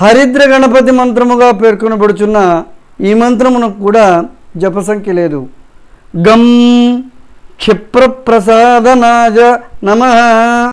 హరిద్ర గణపతి మంత్రముగా పేర్కొనబడుచున్న ఈ మంత్రమునకు కూడా జపసంఖ్య లేదు. గం క్షిప్రప్రసాదనాజ నమ.